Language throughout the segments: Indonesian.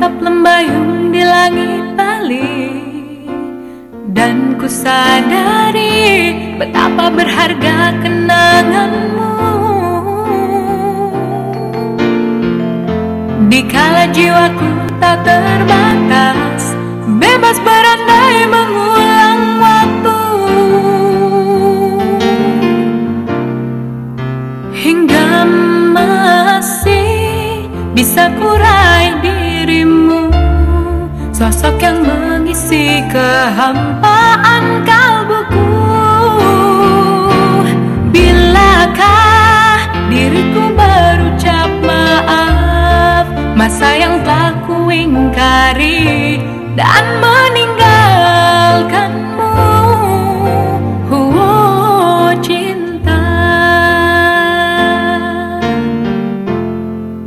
kembali Dan ku sadari betapa berharga kenanganmu. Dikala jiwaku tak terbatas Bebas berandai mengulang waktu. Hingga masih bisa kurai dirimu Sosok yang mengisi kehampaan kalbuku. Bilakah diriku berucap maaf? Masa yang telah ku ingkari dan meninggalkanmu. Oh cinta.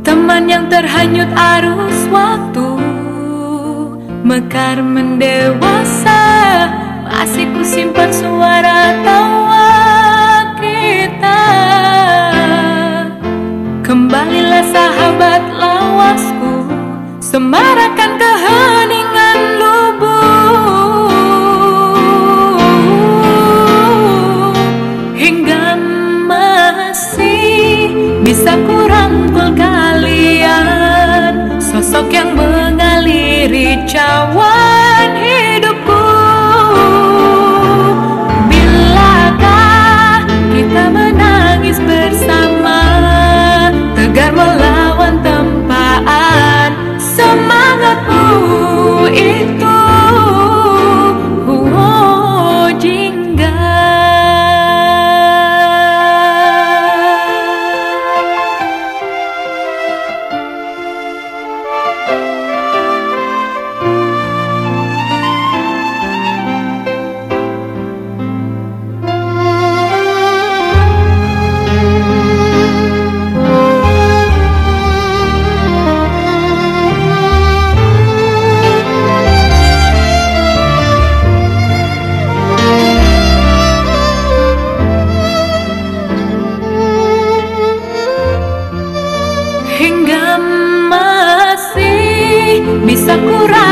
Teman yang terhanyut arus waktu Mekar mendewasa Masih ku simpan suara cha wa bisa kurai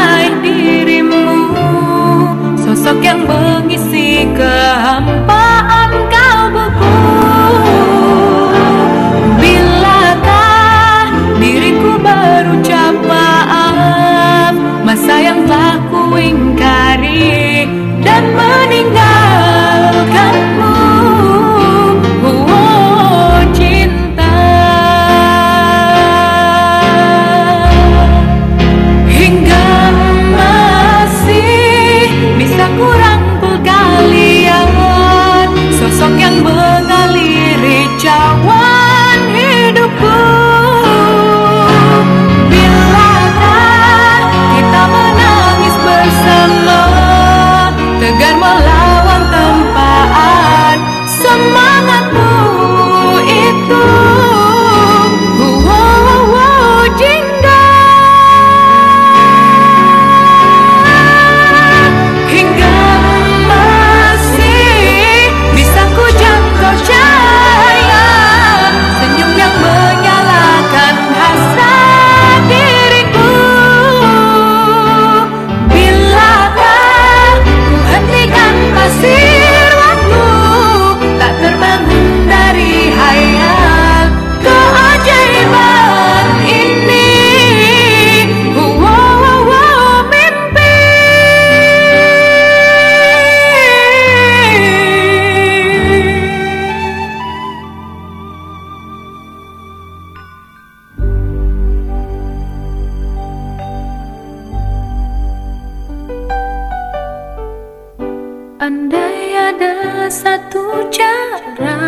bicara